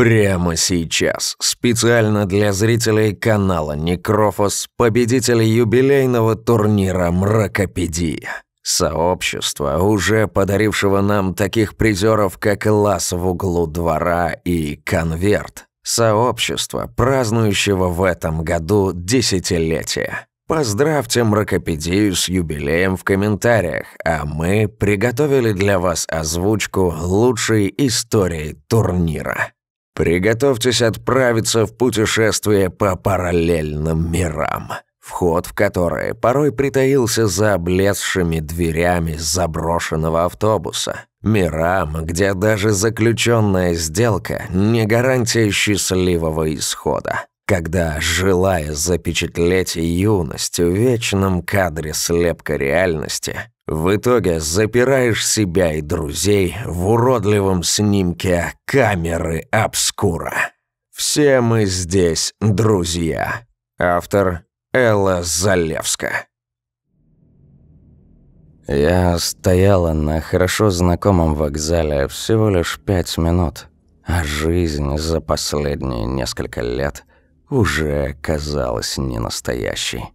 Прямо сейчас, специально для зрителей канала Некрофос, победитель юбилейного турнира «Мракопедия». Сообщество, уже подарившего нам таких призеров, как Лас в углу двора и Конверт. Сообщество, празднующего в этом году десятилетие. Поздравьте Мракопедию с юбилеем в комментариях, а мы приготовили для вас озвучку лучшей истории турнира. Приготовьтесь отправиться в путешествие по параллельным мирам, вход в которые порой притаился за облезшими дверями заброшенного автобуса. Мирам, где даже заключенная сделка не гарантия счастливого исхода когда, желая запечатлеть юность в вечном кадре слепка реальности, в итоге запираешь себя и друзей в уродливом снимке камеры обскура. Все мы здесь друзья. Автор Элла Залевска. Я стояла на хорошо знакомом вокзале всего лишь пять минут, а жизнь за последние несколько лет уже казалась ненастоящей.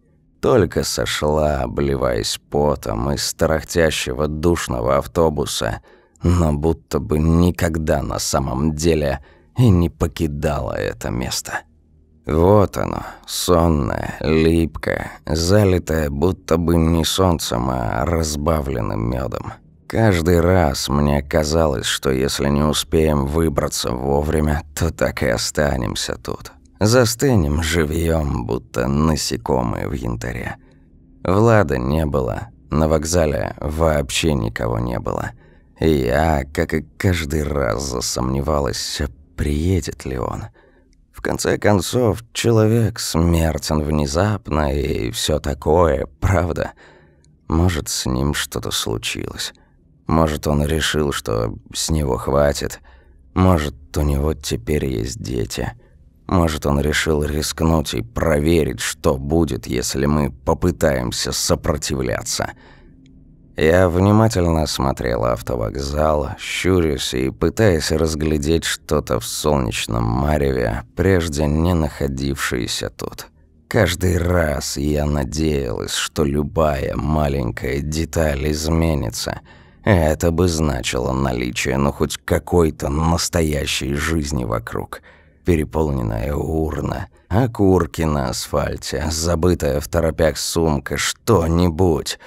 Только сошла, обливаясь потом из тарахтящего душного автобуса, но будто бы никогда на самом деле и не покидала это место. Вот оно, сонное, липкое, залитое будто бы не солнцем, а разбавленным медом. Каждый раз мне казалось, что если не успеем выбраться вовремя, то так и останемся тут. Застынем живьем, будто насекомые в янтаре. Влада не было, на вокзале вообще никого не было. И я, как и каждый раз, засомневалась, приедет ли он. В конце концов, человек смертен внезапно и все такое, правда? Может, с ним что-то случилось. Может, он решил, что с него хватит. Может, у него теперь есть дети. Может, он решил рискнуть и проверить, что будет, если мы попытаемся сопротивляться. Я внимательно осмотрел автовокзал, щурясь и пытаясь разглядеть что-то в солнечном мареве, прежде не находившееся тут. Каждый раз я надеялась, что любая маленькая деталь изменится. Это бы значило наличие, ну, хоть какой-то настоящей жизни вокруг – переполненная урна, окурки на асфальте, забытая в торопях сумка, что-нибудь.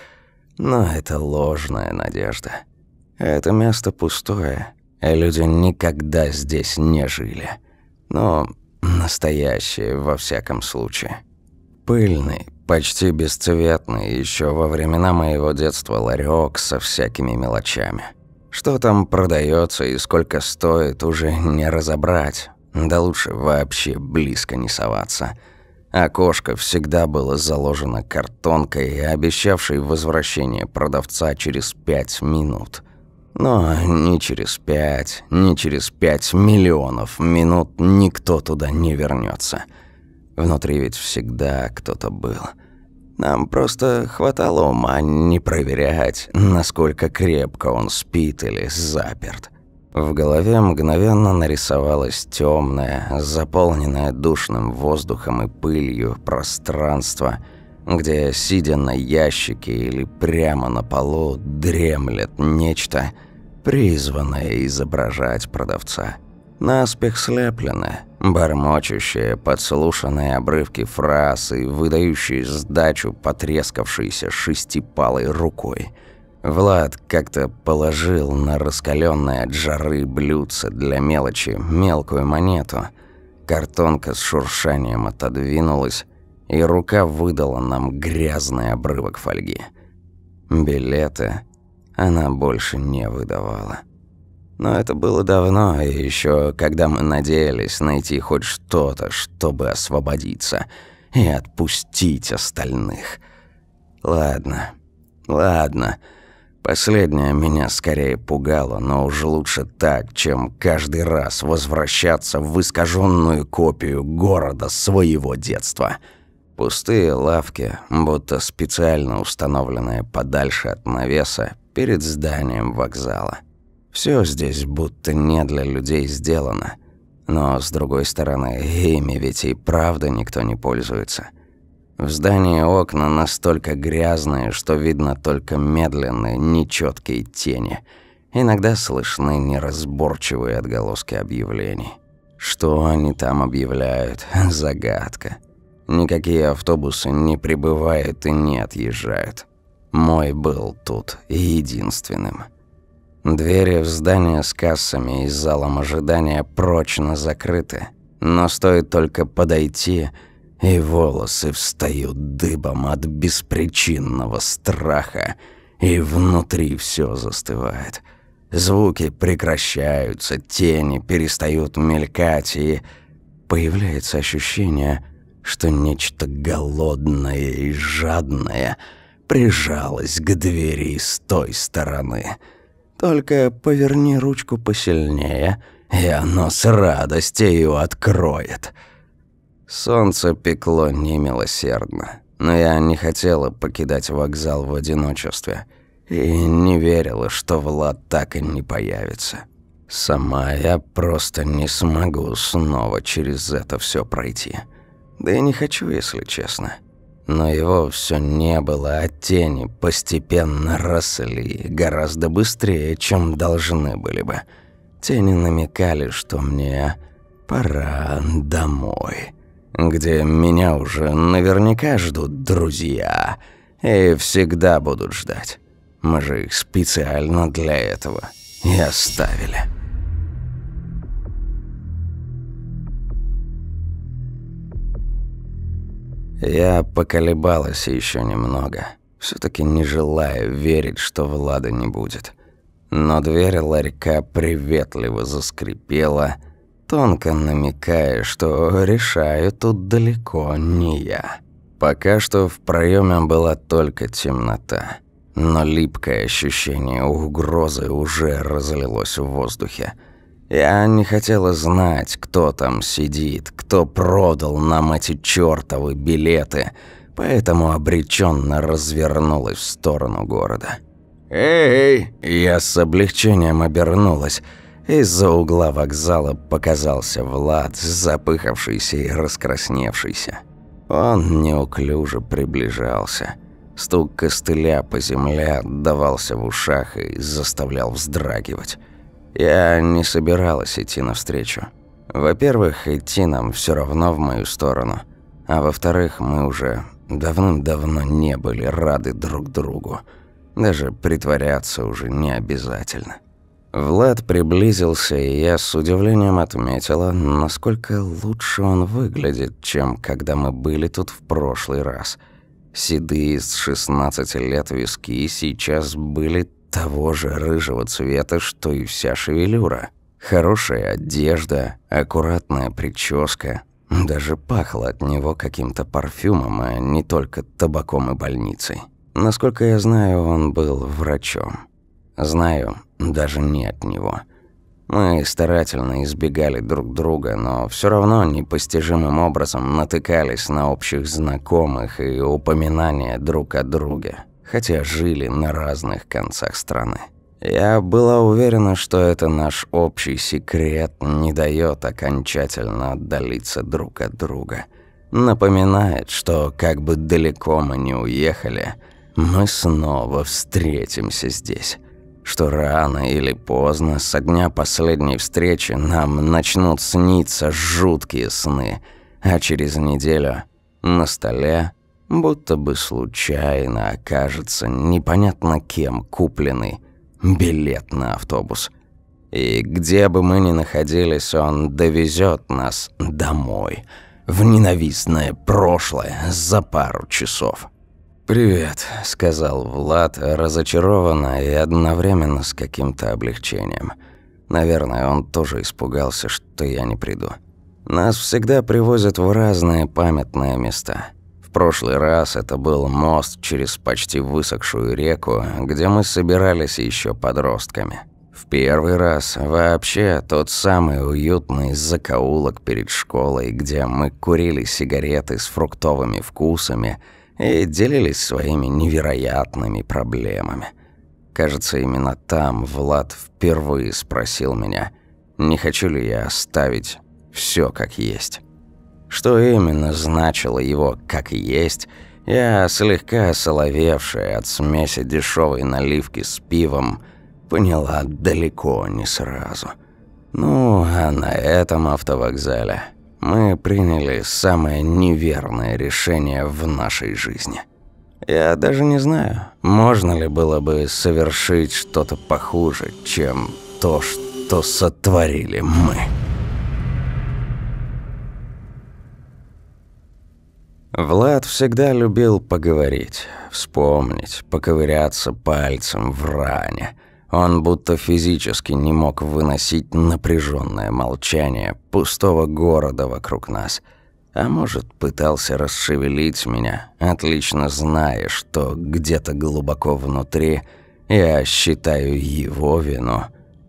Но это ложная надежда. Это место пустое, и люди никогда здесь не жили. Но настоящее во всяком случае. Пыльный, почти бесцветный, еще во времена моего детства ларек со всякими мелочами. Что там продается и сколько стоит, уже не разобрать. Да лучше вообще близко не соваться. Окошко всегда было заложено картонкой, обещавшей возвращение продавца через пять минут. Но ни через пять, ни через пять миллионов минут никто туда не вернется. Внутри ведь всегда кто-то был. Нам просто хватало ума не проверять, насколько крепко он спит или заперт. В голове мгновенно нарисовалось темное, заполненное душным воздухом и пылью пространство, где, сидя на ящике или прямо на полу, дремлет нечто, призванное изображать продавца. Наспех слепленное, бормочущие, подслушанные обрывки фраз и выдающие сдачу потрескавшейся шестипалой рукой – Влад как-то положил на раскаленное от жары блюдце для мелочи мелкую монету. Картонка с шуршанием отодвинулась, и рука выдала нам грязный обрывок фольги. Билеты она больше не выдавала. Но это было давно, и еще когда мы надеялись найти хоть что-то, чтобы освободиться и отпустить остальных. Ладно, ладно. Последнее меня скорее пугало, но уж лучше так, чем каждый раз возвращаться в искаженную копию города своего детства. Пустые лавки, будто специально установленные подальше от навеса, перед зданием вокзала. Все здесь будто не для людей сделано. Но, с другой стороны, ими ведь и правда никто не пользуется. В здании окна настолько грязные, что видно только медленные, нечеткие тени. Иногда слышны неразборчивые отголоски объявлений. Что они там объявляют? Загадка. Никакие автобусы не прибывают и не отъезжают. Мой был тут единственным. Двери в здание с кассами и залом ожидания прочно закрыты. Но стоит только подойти, и волосы встают дыбом от беспричинного страха, и внутри все застывает. Звуки прекращаются, тени перестают мелькать, и появляется ощущение, что нечто голодное и жадное прижалось к двери с той стороны – только поверни ручку посильнее, и оно с радостью откроет. Солнце пекло немилосердно, но я не хотела покидать вокзал в одиночестве и не верила, что Влад так и не появится. Сама я просто не смогу снова через это все пройти. Да и не хочу, если честно но его все не было, а тени постепенно росли гораздо быстрее, чем должны были бы. Тени намекали, что мне пора домой, где меня уже наверняка ждут друзья и всегда будут ждать. Мы же их специально для этого и оставили». Я поколебалась еще немного, все таки не желая верить, что Влада не будет. Но дверь ларька приветливо заскрипела, тонко намекая, что решаю тут далеко не я. Пока что в проеме была только темнота, но липкое ощущение угрозы уже разлилось в воздухе. Я не хотела знать, кто там сидит, кто продал нам эти чёртовы билеты, поэтому обреченно развернулась в сторону города. «Эй!» Я с облегчением обернулась. Из-за угла вокзала показался Влад, запыхавшийся и раскрасневшийся. Он неуклюже приближался. Стук костыля по земле отдавался в ушах и заставлял вздрагивать. Я не собиралась идти навстречу. Во-первых, идти нам все равно в мою сторону. А во-вторых, мы уже давным-давно не были рады друг другу. Даже притворяться уже не обязательно. Влад приблизился, и я с удивлением отметила, насколько лучше он выглядит, чем когда мы были тут в прошлый раз. Седые с 16 лет виски сейчас были того же рыжего цвета, что и вся шевелюра. Хорошая одежда, аккуратная прическа. Даже пахло от него каким-то парфюмом, а не только табаком и больницей. Насколько я знаю, он был врачом. Знаю, даже не от него. Мы старательно избегали друг друга, но все равно непостижимым образом натыкались на общих знакомых и упоминания друг о друге хотя жили на разных концах страны. Я была уверена, что это наш общий секрет не дает окончательно отдалиться друг от друга. Напоминает, что как бы далеко мы не уехали, мы снова встретимся здесь. Что рано или поздно, со дня последней встречи, нам начнут сниться жуткие сны, а через неделю на столе будто бы случайно окажется непонятно кем купленный билет на автобус. И где бы мы ни находились, он довезет нас домой, в ненавистное прошлое за пару часов. «Привет», — сказал Влад, разочарованно и одновременно с каким-то облегчением. Наверное, он тоже испугался, что я не приду. Нас всегда привозят в разные памятные места — в прошлый раз это был мост через почти высохшую реку, где мы собирались еще подростками. В первый раз вообще тот самый уютный закоулок перед школой, где мы курили сигареты с фруктовыми вкусами и делились своими невероятными проблемами. Кажется, именно там Влад впервые спросил меня, не хочу ли я оставить Все как есть. Что именно значило его «как есть», я, слегка соловевшая от смеси дешевой наливки с пивом, поняла далеко не сразу. Ну, а на этом автовокзале мы приняли самое неверное решение в нашей жизни. Я даже не знаю, можно ли было бы совершить что-то похуже, чем то, что сотворили мы. Влад всегда любил поговорить, вспомнить, поковыряться пальцем в ране. Он будто физически не мог выносить напряженное молчание пустого города вокруг нас. А может, пытался расшевелить меня, отлично зная, что где-то глубоко внутри я считаю его вину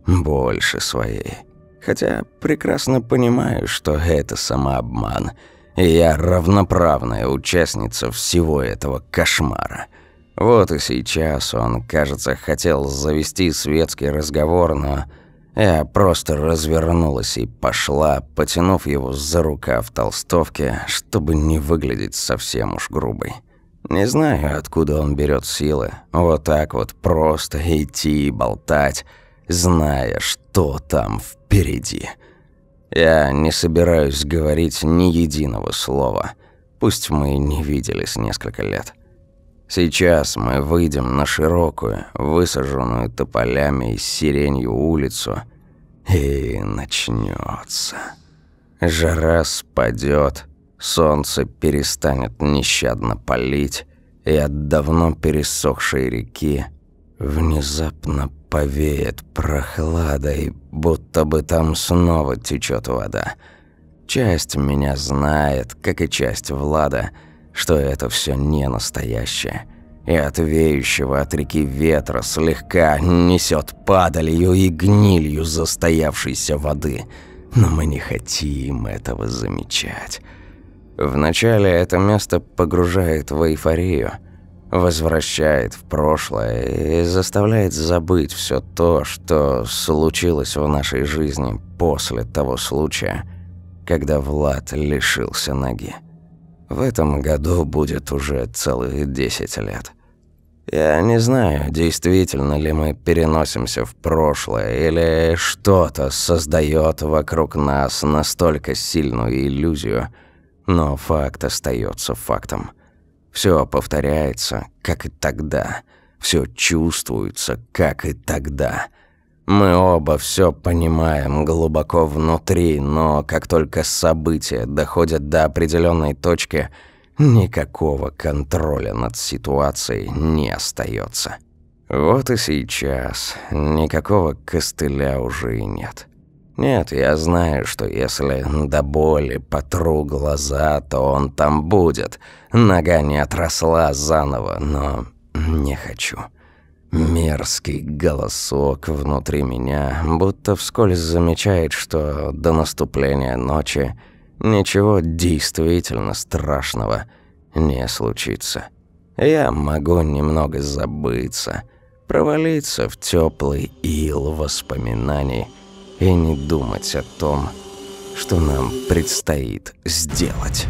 больше своей. Хотя прекрасно понимаю, что это самообман – и я равноправная участница всего этого кошмара. Вот и сейчас он, кажется, хотел завести светский разговор, но я просто развернулась и пошла, потянув его за рукав в толстовке, чтобы не выглядеть совсем уж грубой. Не знаю, откуда он берет силы, вот так вот просто идти и болтать, зная, что там впереди. Я не собираюсь говорить ни единого слова, пусть мы не виделись несколько лет. Сейчас мы выйдем на широкую, высаженную тополями и сиренью улицу, и начнется. Жара спадет, солнце перестанет нещадно палить, и от давно пересохшей реки внезапно повеет прохладой, будто бы там снова течет вода. Часть меня знает, как и часть Влада, что это все не настоящее. И от веющего от реки ветра слегка несет падалью и гнилью застоявшейся воды. Но мы не хотим этого замечать. Вначале это место погружает в эйфорию – возвращает в прошлое и заставляет забыть все то, что случилось в нашей жизни после того случая, когда Влад лишился ноги. В этом году будет уже целых 10 лет. Я не знаю, действительно ли мы переносимся в прошлое, или что-то создает вокруг нас настолько сильную иллюзию, но факт остается фактом – все повторяется, как и тогда. Все чувствуется, как и тогда. Мы оба все понимаем глубоко внутри, но как только события доходят до определенной точки, никакого контроля над ситуацией не остается. Вот и сейчас никакого костыля уже и нет. Нет, я знаю, что если до боли потру глаза, то он там будет. Нога не отросла заново, но не хочу. Мерзкий голосок внутри меня, будто вскользь замечает, что до наступления ночи ничего действительно страшного не случится. Я могу немного забыться, провалиться в теплый ил воспоминаний – и не думать о том, что нам предстоит сделать.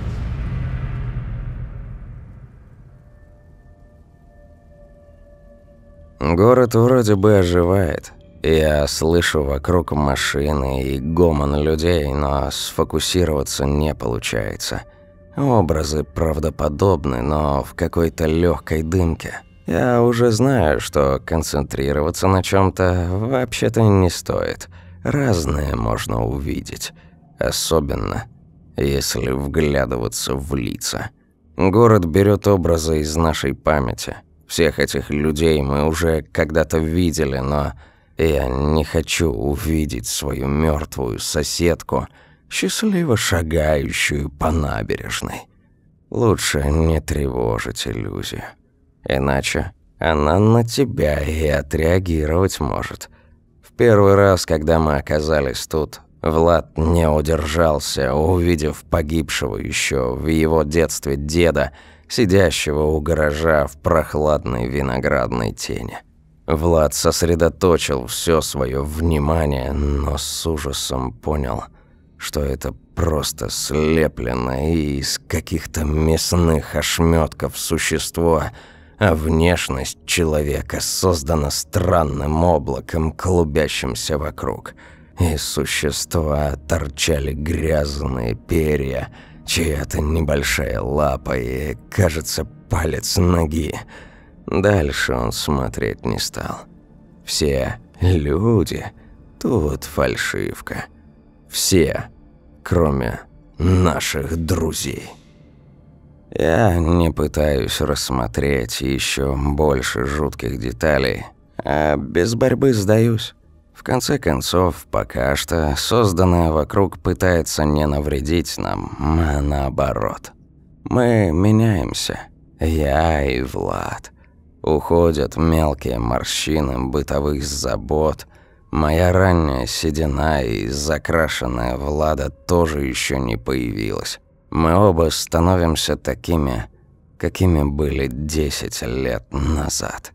Город вроде бы оживает. Я слышу вокруг машины и гомон людей, но сфокусироваться не получается. Образы правдоподобны, но в какой-то легкой дымке. Я уже знаю, что концентрироваться на чем то вообще-то не стоит – разное можно увидеть, особенно если вглядываться в лица. Город берет образы из нашей памяти. Всех этих людей мы уже когда-то видели, но я не хочу увидеть свою мертвую соседку, счастливо шагающую по набережной. Лучше не тревожить иллюзию. Иначе она на тебя и отреагировать может – Первый раз, когда мы оказались тут, Влад не удержался, увидев погибшего еще в его детстве деда, сидящего у гаража в прохладной виноградной тени. Влад сосредоточил все свое внимание, но с ужасом понял, что это просто слепленное из каких-то мясных ошметков существо, а внешность человека создана странным облаком, клубящимся вокруг. Из существа торчали грязные перья, чья-то небольшая лапа и, кажется, палец ноги. Дальше он смотреть не стал. Все люди тут фальшивка. Все, кроме наших друзей. Я не пытаюсь рассмотреть еще больше жутких деталей, а без борьбы сдаюсь. В конце концов, пока что созданное вокруг пытается не навредить нам, а наоборот. Мы меняемся. Я и Влад. Уходят мелкие морщины бытовых забот. Моя ранняя седина и закрашенная Влада тоже еще не появилась. Мы оба становимся такими, какими были 10 лет назад.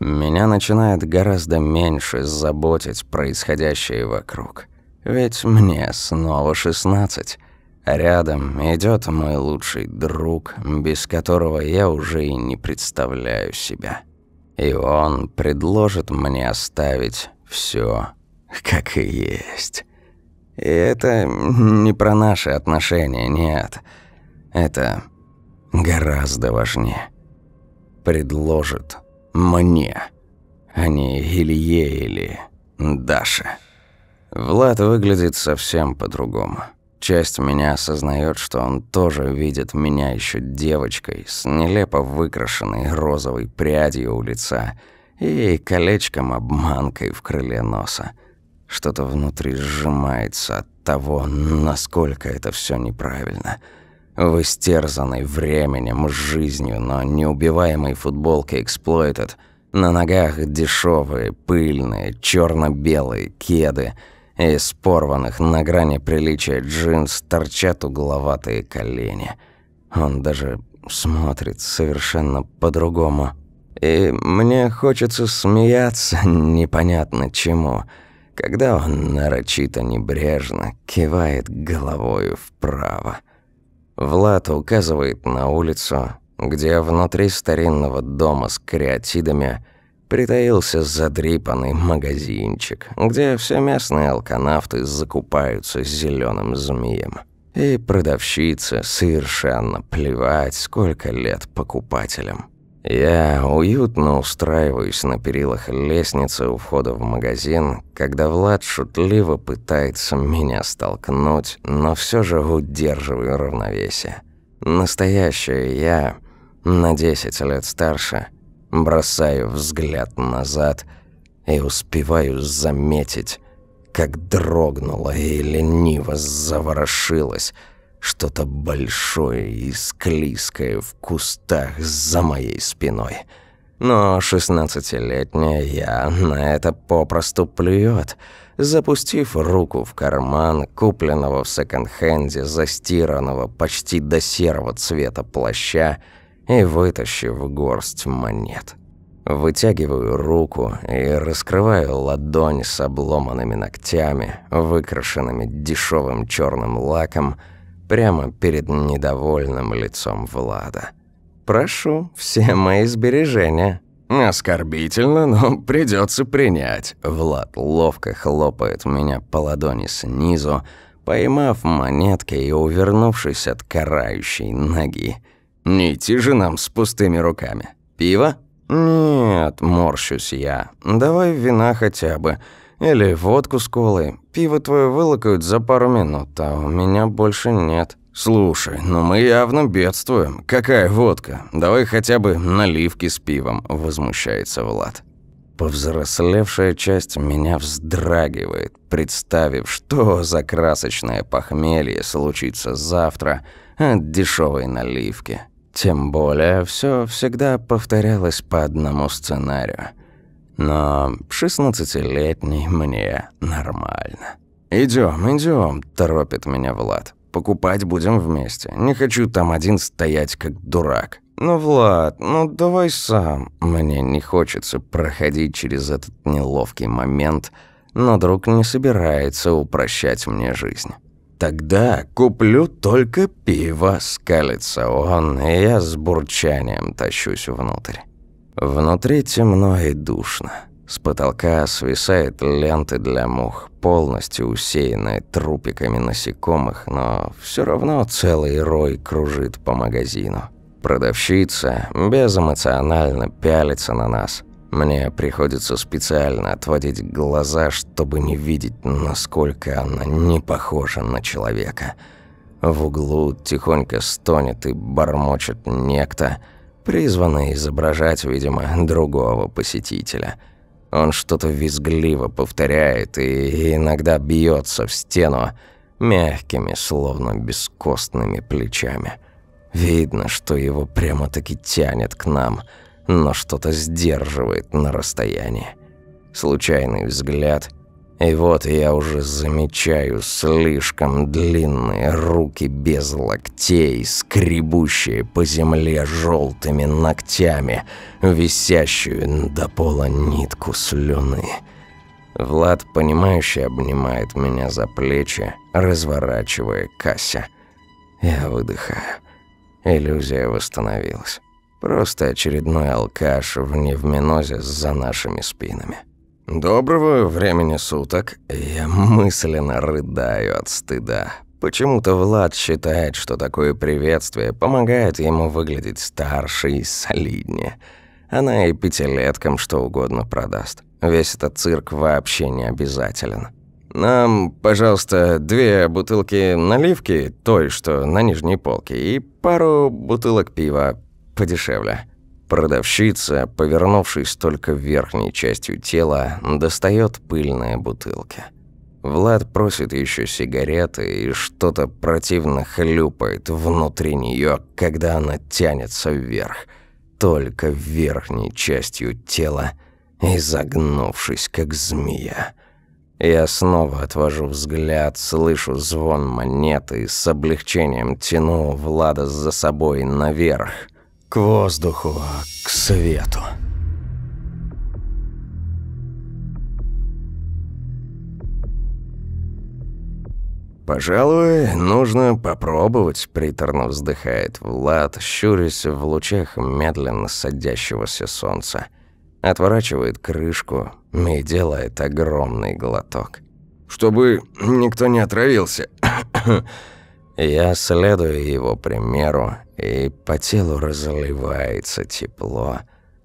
Меня начинает гораздо меньше заботить происходящее вокруг. Ведь мне снова 16. Рядом идет мой лучший друг, без которого я уже и не представляю себя. И он предложит мне оставить все, как и есть. И это не про наши отношения, нет. Это гораздо важнее. Предложит мне, а не Илье или Даше. Влад выглядит совсем по-другому. Часть меня осознает, что он тоже видит меня еще девочкой с нелепо выкрашенной розовой прядью у лица и колечком-обманкой в крыле носа. Что-то внутри сжимается от того, насколько это все неправильно – в истерзанной временем, жизнью, но неубиваемой футболке Exploited, на ногах дешевые, пыльные, черно белые кеды, из порванных на грани приличия джинс торчат угловатые колени. Он даже смотрит совершенно по-другому. И мне хочется смеяться непонятно чему, когда он нарочито небрежно кивает головою вправо. Влад указывает на улицу, где внутри старинного дома с кариатидами притаился задрипанный магазинчик, где все местные алканавты закупаются зеленым змеем. И продавщице совершенно плевать, сколько лет покупателям. Я уютно устраиваюсь на перилах лестницы у входа в магазин, когда Влад шутливо пытается меня столкнуть, но все же удерживаю равновесие. Настоящее я, на 10 лет старше, бросаю взгляд назад и успеваю заметить, как дрогнула и лениво заворошилась – что-то большое и склизкое в кустах за моей спиной. Но шестнадцатилетняя я на это попросту плюет, запустив руку в карман купленного в секонд-хенде застиранного почти до серого цвета плаща и вытащив горсть монет. Вытягиваю руку и раскрываю ладонь с обломанными ногтями, выкрашенными дешевым черным лаком, прямо перед недовольным лицом Влада. «Прошу, все мои сбережения». «Оскорбительно, но придется принять». Влад ловко хлопает меня по ладони снизу, поймав монетки и увернувшись от карающей ноги. «Не идти же нам с пустыми руками. Пиво?» «Нет», – морщусь я. «Давай вина хотя бы. Или водку с колой. Пиво твое вылокают за пару минут, а у меня больше нет. Слушай, ну мы явно бедствуем. Какая водка? Давай хотя бы наливки с пивом, возмущается Влад. Повзрослевшая часть меня вздрагивает, представив, что за красочное похмелье случится завтра от дешевой наливки. Тем более, все всегда повторялось по одному сценарию – но 16-летний мне нормально. Идем, идем, торопит меня Влад. Покупать будем вместе. Не хочу там один стоять как дурак. Ну, Влад, ну давай сам. Мне не хочется проходить через этот неловкий момент, но друг не собирается упрощать мне жизнь. тогда куплю только пиво», — скалится он, и я с бурчанием тащусь внутрь. Внутри темно и душно. С потолка свисает ленты для мух, полностью усеянные трупиками насекомых, но все равно целый рой кружит по магазину. Продавщица безэмоционально пялится на нас. Мне приходится специально отводить глаза, чтобы не видеть, насколько она не похожа на человека. В углу тихонько стонет и бормочет некто, призванный изображать, видимо, другого посетителя – он что-то визгливо повторяет и иногда бьется в стену мягкими, словно бескостными плечами. Видно, что его прямо-таки тянет к нам, но что-то сдерживает на расстоянии. Случайный взгляд, и вот я уже замечаю слишком длинные руки без локтей, скребущие по земле желтыми ногтями, висящую до пола нитку слюны. Влад, понимающе обнимает меня за плечи, разворачивая Кася. Я выдыхаю. Иллюзия восстановилась. Просто очередной алкаш в невминозе за нашими спинами. Доброго времени суток. Я мысленно рыдаю от стыда. Почему-то Влад считает, что такое приветствие помогает ему выглядеть старше и солиднее. Она и пятилеткам что угодно продаст. Весь этот цирк вообще не обязателен. Нам, пожалуйста, две бутылки наливки, той, что на нижней полке, и пару бутылок пива подешевле. Продавщица, повернувшись только верхней частью тела, достает пыльные бутылки. Влад просит еще сигареты и что-то противно хлюпает внутри нее, когда она тянется вверх. Только верхней частью тела, изогнувшись как змея. Я снова отвожу взгляд, слышу звон монеты и с облегчением тяну Влада за собой наверх – к воздуху, к свету. «Пожалуй, нужно попробовать», — приторно вздыхает Влад, щурясь в лучах медленно садящегося солнца. Отворачивает крышку и делает огромный глоток. «Чтобы никто не отравился». Я следую его примеру и по телу разливается тепло,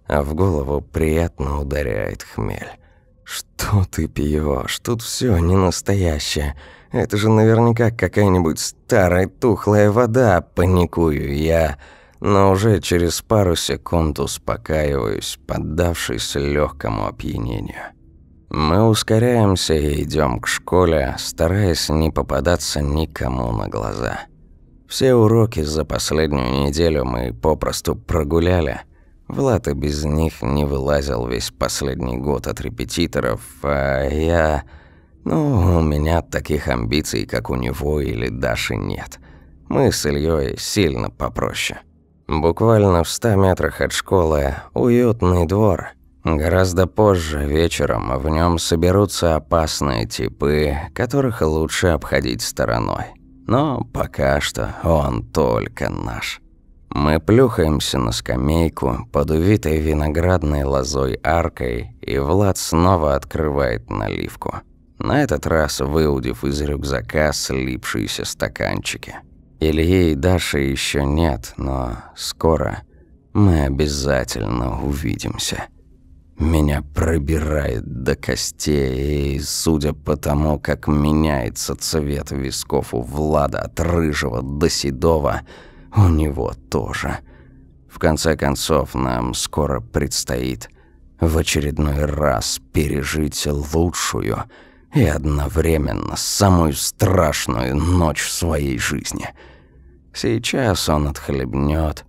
а в голову приятно ударяет хмель. «Что ты пьешь? Тут все не настоящее. Это же наверняка какая-нибудь старая тухлая вода, паникую я». Но уже через пару секунд успокаиваюсь, поддавшись легкому опьянению. Мы ускоряемся и идем к школе, стараясь не попадаться никому на глаза. Все уроки за последнюю неделю мы попросту прогуляли. Влад и без них не вылазил весь последний год от репетиторов, а я... Ну, у меня таких амбиций, как у него или Даши, нет. Мы с Ильей сильно попроще. Буквально в ста метрах от школы уютный двор. Гораздо позже, вечером, в нем соберутся опасные типы, которых лучше обходить стороной. Но пока что он только наш. Мы плюхаемся на скамейку под увитой виноградной лозой аркой, и Влад снова открывает наливку. На этот раз выудив из рюкзака слипшиеся стаканчики. Ильи и Даши еще нет, но скоро мы обязательно увидимся. Меня пробирает до костей, и, судя по тому, как меняется цвет висков у Влада от рыжего до седого, у него тоже. В конце концов, нам скоро предстоит в очередной раз пережить лучшую и одновременно самую страшную ночь в своей жизни. Сейчас он отхлебнет,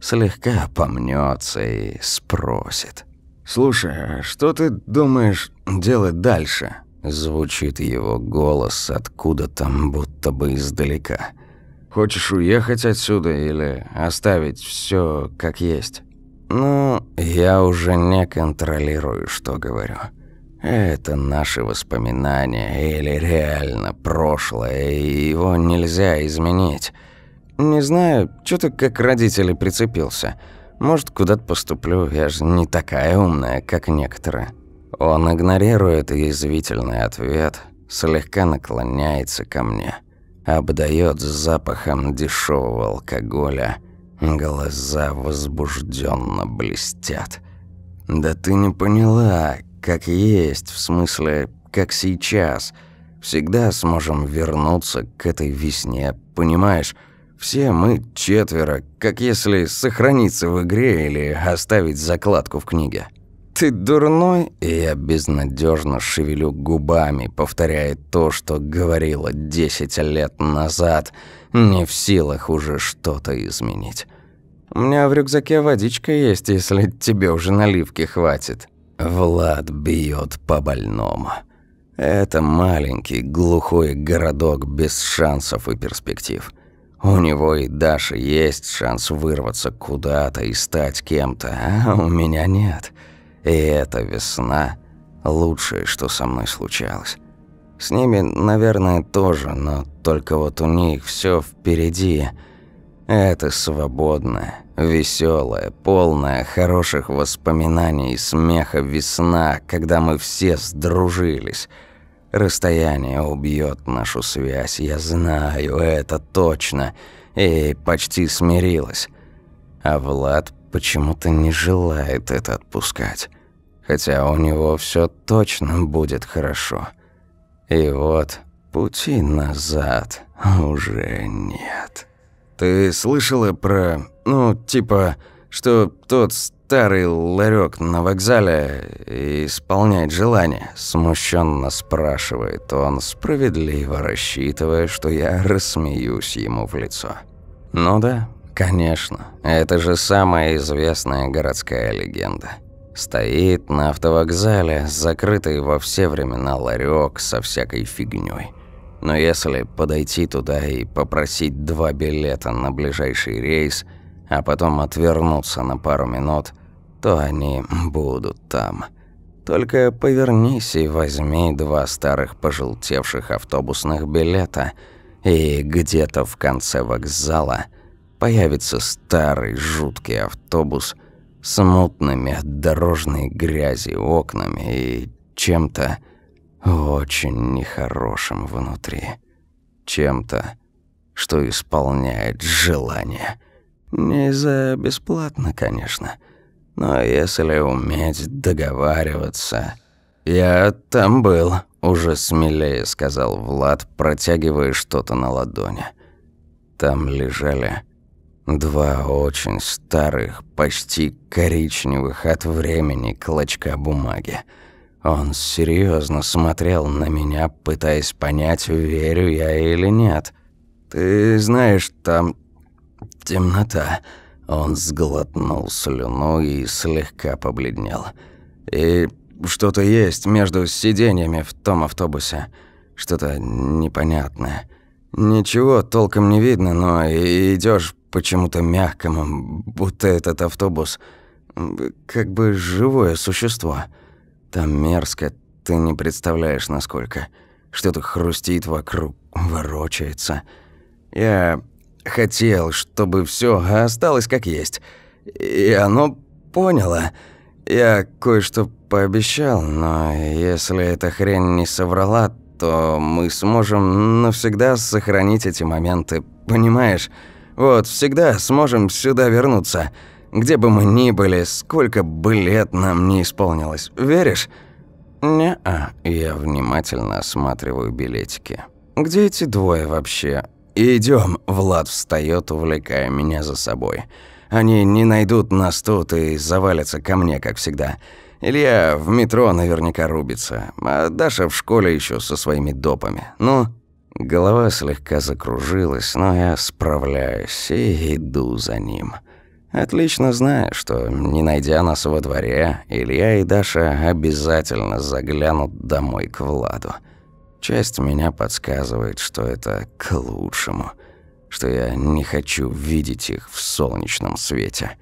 слегка помнется и спросит – «Слушай, а что ты думаешь делать дальше?» Звучит его голос откуда-то, будто бы издалека. «Хочешь уехать отсюда или оставить все как есть?» «Ну, я уже не контролирую, что говорю. Это наши воспоминания или реально прошлое, и его нельзя изменить. Не знаю, что ты как родители прицепился. Может, куда-то поступлю, я же не такая умная, как некоторые. Он игнорирует язвительный ответ, слегка наклоняется ко мне, обдает запахом дешевого алкоголя, глаза возбужденно блестят. «Да ты не поняла, как есть, в смысле, как сейчас. Всегда сможем вернуться к этой весне, понимаешь?» Все мы четверо, как если сохраниться в игре или оставить закладку в книге. «Ты дурной?» И я безнадежно шевелю губами, повторяя то, что говорила десять лет назад, не в силах уже что-то изменить. «У меня в рюкзаке водичка есть, если тебе уже наливки хватит». Влад бьет по больному. Это маленький, глухой городок без шансов и перспектив. У него и Даши есть шанс вырваться куда-то и стать кем-то, а у меня нет. И эта весна – лучшее, что со мной случалось. С ними, наверное, тоже, но только вот у них все впереди. Это свободная, веселая, полная хороших воспоминаний и смеха весна, когда мы все сдружились – Расстояние убьет нашу связь, я знаю это точно, и почти смирилась. А Влад почему-то не желает это отпускать. Хотя у него все точно будет хорошо. И вот пути назад уже нет. Ты слышала про, ну, типа, что тот старый ларек на вокзале исполняет желание?» Смущенно спрашивает он, справедливо рассчитывая, что я рассмеюсь ему в лицо. «Ну да, конечно. Это же самая известная городская легенда. Стоит на автовокзале, закрытый во все времена ларек со всякой фигней. Но если подойти туда и попросить два билета на ближайший рейс, а потом отвернуться на пару минут – то они будут там. Только повернись и возьми два старых пожелтевших автобусных билета, и где-то в конце вокзала появится старый жуткий автобус с мутными дорожной грязи окнами и чем-то очень нехорошим внутри. Чем-то, что исполняет желание. Не за бесплатно, конечно, — но если уметь договариваться... «Я там был», — уже смелее сказал Влад, протягивая что-то на ладони. Там лежали два очень старых, почти коричневых от времени клочка бумаги. Он серьезно смотрел на меня, пытаясь понять, верю я или нет. «Ты знаешь, там темнота», он сглотнул слюну и слегка побледнел. «И что-то есть между сиденьями в том автобусе. Что-то непонятное. Ничего толком не видно, но и идёшь почему-то мягкому, будто этот автобус как бы живое существо. Там мерзко, ты не представляешь, насколько. Что-то хрустит вокруг, ворочается. Я Хотел, чтобы все осталось как есть. И оно поняло. Я кое-что пообещал, но если эта хрень не соврала, то мы сможем навсегда сохранить эти моменты, понимаешь? Вот, всегда сможем сюда вернуться. Где бы мы ни были, сколько бы лет нам не исполнилось. Веришь? Не-а. Я внимательно осматриваю билетики. Где эти двое вообще? Идем. Влад встает, увлекая меня за собой. Они не найдут нас тут и завалятся ко мне, как всегда. Илья в метро наверняка рубится, а Даша в школе еще со своими допами. Ну, голова слегка закружилась, но я справляюсь и иду за ним. Отлично знаю, что, не найдя нас во дворе, Илья и Даша обязательно заглянут домой к Владу. Часть меня подсказывает, что это к лучшему, что я не хочу видеть их в солнечном свете.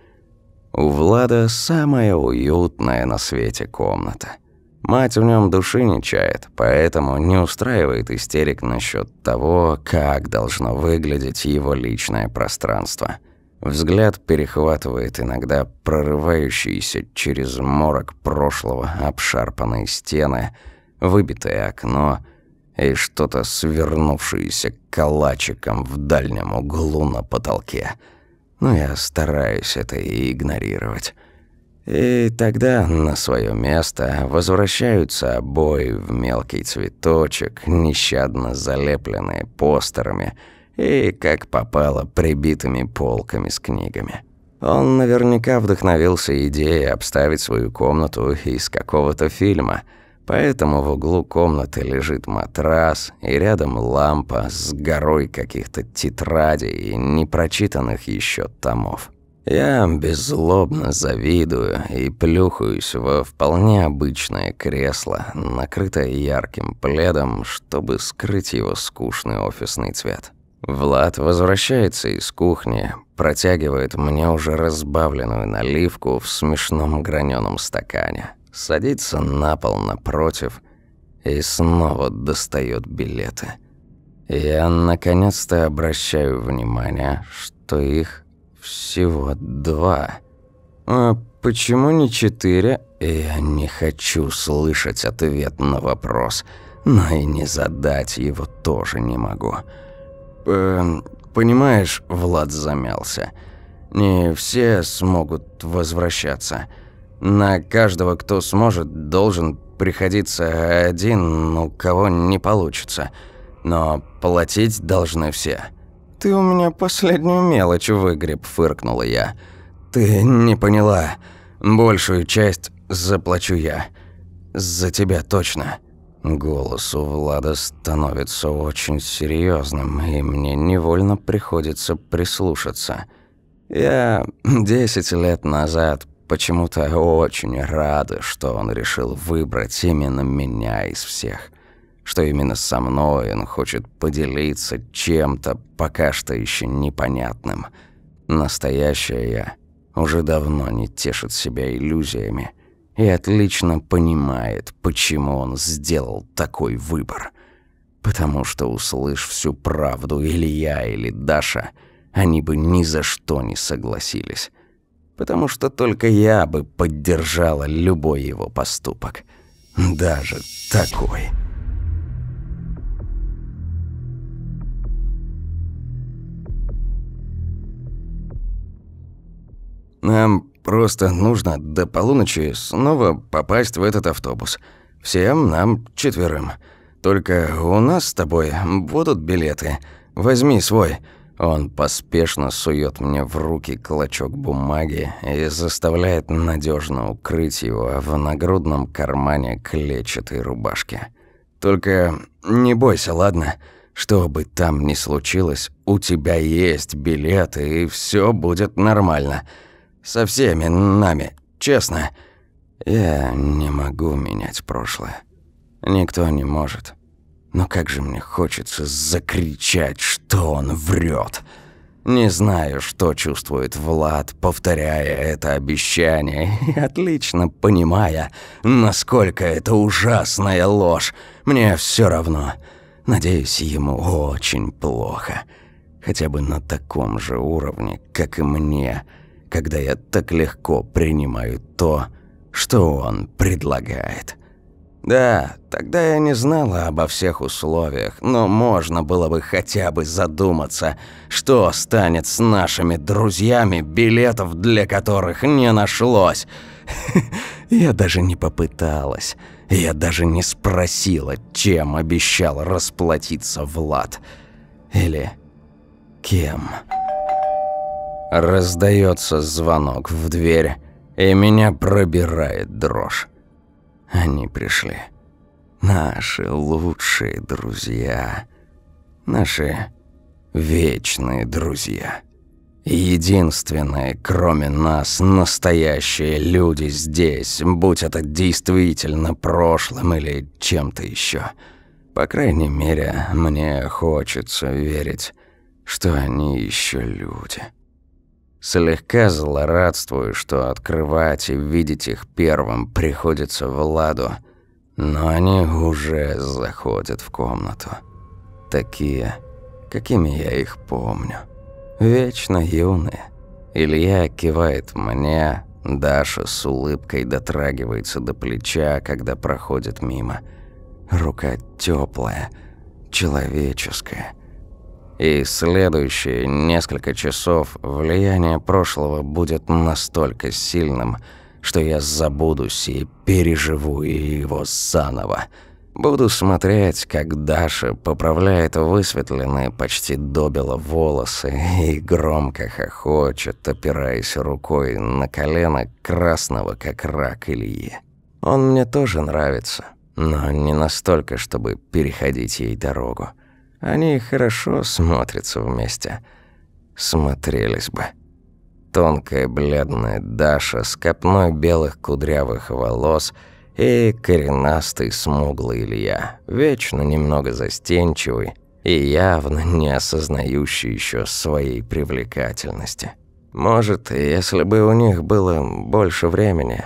У Влада самая уютная на свете комната. Мать в нем души не чает, поэтому не устраивает истерик насчет того, как должно выглядеть его личное пространство. Взгляд перехватывает иногда прорывающиеся через морок прошлого обшарпанные стены, выбитое окно и что-то свернувшееся калачиком в дальнем углу на потолке. Но я стараюсь это и игнорировать. И тогда на свое место возвращаются обои в мелкий цветочек, нещадно залепленные постерами и, как попало, прибитыми полками с книгами. Он наверняка вдохновился идеей обставить свою комнату из какого-то фильма, поэтому в углу комнаты лежит матрас и рядом лампа с горой каких-то тетрадей и непрочитанных еще томов. Я беззлобно завидую и плюхаюсь во вполне обычное кресло, накрытое ярким пледом, чтобы скрыть его скучный офисный цвет. Влад возвращается из кухни, протягивает мне уже разбавленную наливку в смешном граненом стакане, садится на пол напротив и снова достает билеты. Я наконец-то обращаю внимание, что их всего два. А почему не четыре? Я не хочу слышать ответ на вопрос, но и не задать его тоже не могу. Э, понимаешь, Влад замялся. Не все смогут возвращаться. На каждого, кто сможет, должен приходиться один, у кого не получится. Но платить должны все. «Ты у меня последнюю мелочь выгреб», – фыркнула я. «Ты не поняла. Большую часть заплачу я. За тебя точно». Голос у Влада становится очень серьезным, и мне невольно приходится прислушаться. Я десять лет назад почему-то очень рада, что он решил выбрать именно меня из всех что именно со мной он хочет поделиться чем-то пока что еще непонятным. Настоящая я уже давно не тешит себя иллюзиями и отлично понимает, почему он сделал такой выбор. Потому что услышь всю правду или я, или Даша, они бы ни за что не согласились. Потому что только я бы поддержала любой его поступок. Даже такой. Нам просто нужно до полуночи снова попасть в этот автобус. Всем нам четверым. Только у нас с тобой будут билеты. Возьми свой». Он поспешно сует мне в руки клочок бумаги и заставляет надежно укрыть его в нагрудном кармане клетчатой рубашки. «Только не бойся, ладно? Что бы там ни случилось, у тебя есть билеты, и все будет нормально». Со всеми нами, честно. Я не могу менять прошлое. Никто не может. Но как же мне хочется закричать, что он врет. Не знаю, что чувствует Влад, повторяя это обещание, и отлично понимая, насколько это ужасная ложь. Мне все равно. Надеюсь, ему очень плохо. Хотя бы на таком же уровне, как и мне – когда я так легко принимаю то, что он предлагает. Да, тогда я не знала обо всех условиях, но можно было бы хотя бы задуматься, что станет с нашими друзьями, билетов для которых не нашлось. Я даже не попыталась. Я даже не спросила, чем обещал расплатиться Влад. Или кем. Раздается звонок в дверь, и меня пробирает дрожь. Они пришли. Наши лучшие друзья. Наши вечные друзья. Единственные, кроме нас, настоящие люди здесь, будь это действительно прошлым или чем-то еще. По крайней мере, мне хочется верить, что они еще люди. Слегка злорадствую, что открывать и видеть их первым приходится Владу. Но они уже заходят в комнату. Такие, какими я их помню. Вечно юные. Илья кивает мне, Даша с улыбкой дотрагивается до плеча, когда проходит мимо. Рука теплая, человеческая. И следующие несколько часов влияние прошлого будет настолько сильным, что я забудусь и переживу его заново. Буду смотреть, как Даша поправляет высветленные почти добело волосы и громко хохочет, опираясь рукой на колено красного, как рак Ильи. Он мне тоже нравится, но не настолько, чтобы переходить ей дорогу. Они хорошо смотрятся вместе. Смотрелись бы. Тонкая бледная Даша с копной белых кудрявых волос – и коренастый смуглый Илья, вечно немного застенчивый и явно не осознающий еще своей привлекательности. Может, если бы у них было больше времени,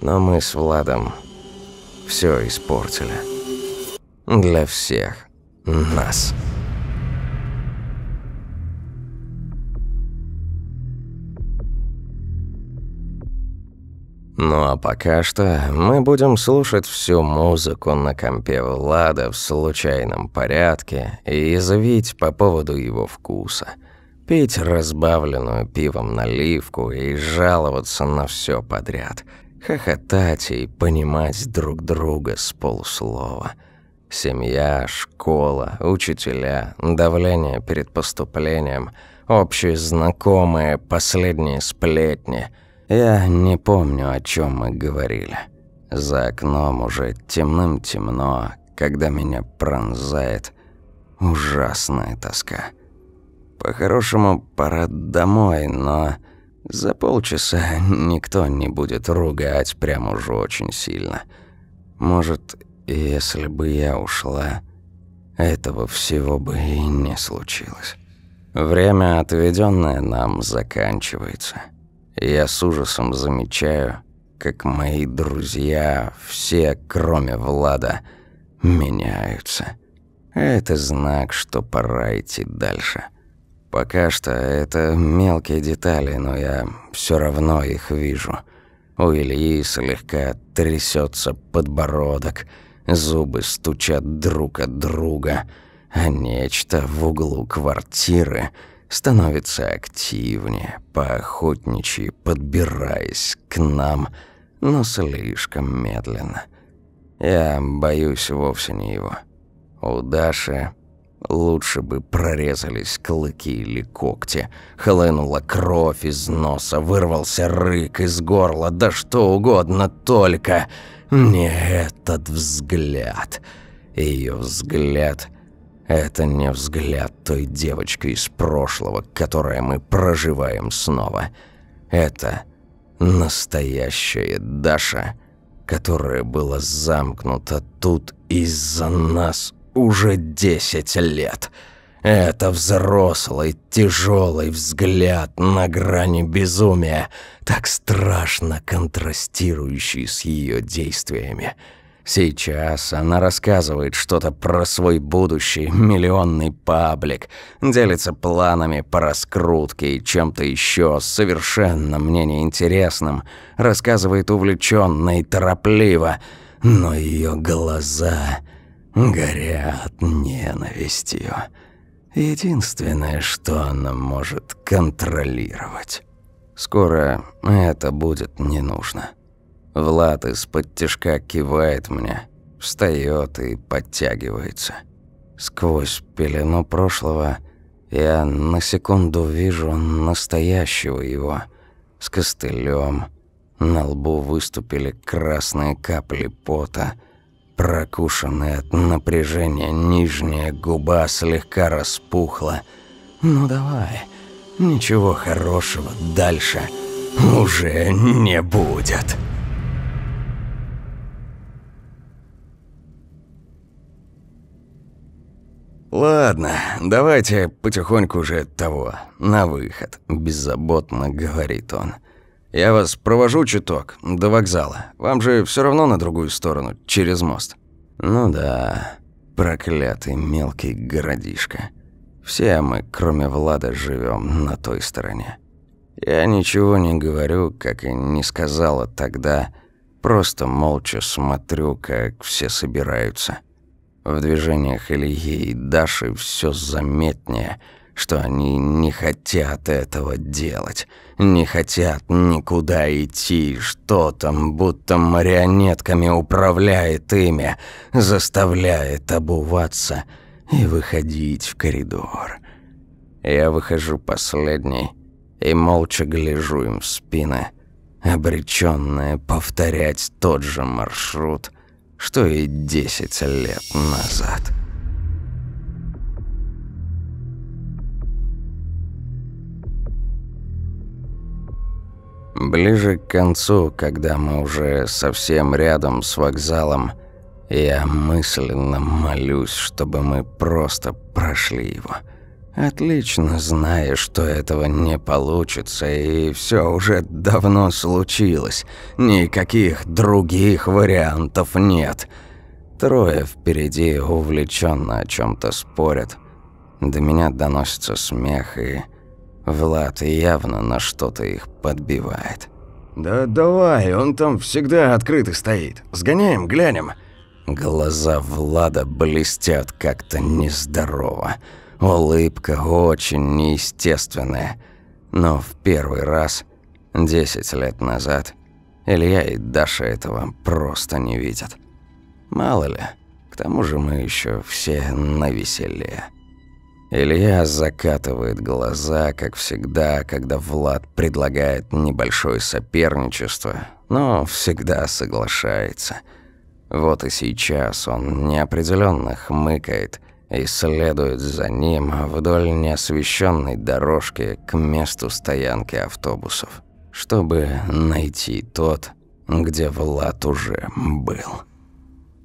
но мы с Владом все испортили. Для всех нас. Ну а пока что мы будем слушать всю музыку на компе Влада в случайном порядке и извить по поводу его вкуса. Пить разбавленную пивом наливку и жаловаться на все подряд. Хохотать и понимать друг друга с полуслова. Семья, школа, учителя, давление перед поступлением, общие знакомые, последние сплетни – я не помню, о чем мы говорили. За окном уже темным-темно, когда меня пронзает ужасная тоска. По-хорошему, пора домой, но за полчаса никто не будет ругать прям уж очень сильно. Может, если бы я ушла, этого всего бы и не случилось. Время, отведенное нам, заканчивается. Я с ужасом замечаю, как мои друзья, все, кроме Влада, меняются. Это знак, что пора идти дальше. Пока что это мелкие детали, но я все равно их вижу. У Ильи слегка трясется подбородок, зубы стучат друг от друга, а нечто в углу квартиры – становится активнее, поохотничьи подбираясь к нам, но слишком медленно. Я боюсь вовсе не его. У Даши лучше бы прорезались клыки или когти, хлынула кровь из носа, вырвался рык из горла, да что угодно, только не этот взгляд. Ее взгляд — это не взгляд той девочки из прошлого, которое мы проживаем снова. Это настоящая Даша, которая была замкнута тут из-за нас уже десять лет. Это взрослый, тяжелый взгляд на грани безумия, так страшно контрастирующий с ее действиями. Сейчас она рассказывает что-то про свой будущий миллионный паблик, делится планами по раскрутке и чем-то еще совершенно мне неинтересным, рассказывает увлеченно и торопливо, но ее глаза горят ненавистью. Единственное, что она может контролировать. Скоро это будет не нужно. Влад из-под тяжка кивает мне, встает и подтягивается. Сквозь пелену прошлого я на секунду вижу настоящего его с костылем. На лбу выступили красные капли пота. Прокушенная от напряжения нижняя губа слегка распухла. «Ну давай, ничего хорошего дальше уже не будет». «Ладно, давайте потихоньку уже того, на выход», – беззаботно говорит он. Я вас провожу чуток, до вокзала. Вам же все равно на другую сторону, через мост». «Ну да, проклятый мелкий городишко. Все мы, кроме Влада, живем на той стороне. Я ничего не говорю, как и не сказала тогда, просто молча смотрю, как все собираются. В движениях Ильи и Даши все заметнее – что они не хотят этого делать, не хотят никуда идти, что там, будто марионетками управляет ими, заставляет обуваться и выходить в коридор. Я выхожу последний и молча гляжу им в спины, обречённая повторять тот же маршрут, что и десять лет назад». Ближе к концу, когда мы уже совсем рядом с вокзалом, я мысленно молюсь, чтобы мы просто прошли его. Отлично зная, что этого не получится, и все уже давно случилось. Никаких других вариантов нет. Трое впереди увлеченно о чем то спорят. До меня доносится смех и Влад явно на что-то их подбивает. «Да давай, он там всегда открытый стоит. Сгоняем, глянем». Глаза Влада блестят как-то нездорово. Улыбка очень неестественная. Но в первый раз, 10 лет назад, Илья и Даша этого просто не видят. Мало ли, к тому же мы еще все на веселе. Илья закатывает глаза, как всегда, когда Влад предлагает небольшое соперничество, но всегда соглашается. Вот и сейчас он неопределенно хмыкает и следует за ним вдоль неосвещенной дорожки к месту стоянки автобусов, чтобы найти тот, где Влад уже был.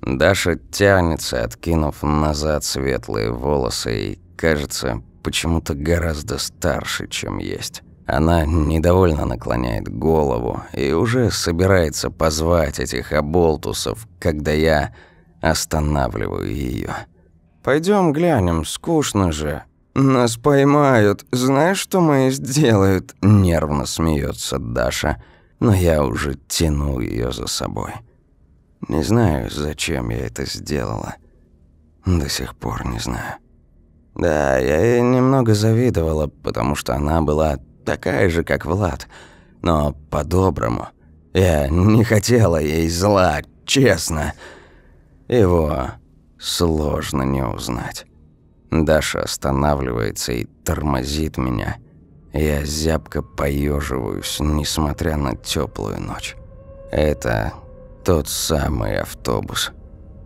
Даша тянется, откинув назад светлые волосы и кажется почему-то гораздо старше, чем есть. Она недовольно наклоняет голову и уже собирается позвать этих оболтусов, когда я останавливаю ее. Пойдем глянем, скучно же. Нас поймают. Знаешь, что мои сделают?» Нервно смеется Даша, но я уже тяну ее за собой. Не знаю, зачем я это сделала. До сих пор не знаю. Да, я ей немного завидовала, потому что она была такая же, как Влад. Но по-доброму. Я не хотела ей зла, честно. Его сложно не узнать. Даша останавливается и тормозит меня. Я зябко поеживаюсь, несмотря на теплую ночь. Это тот самый автобус.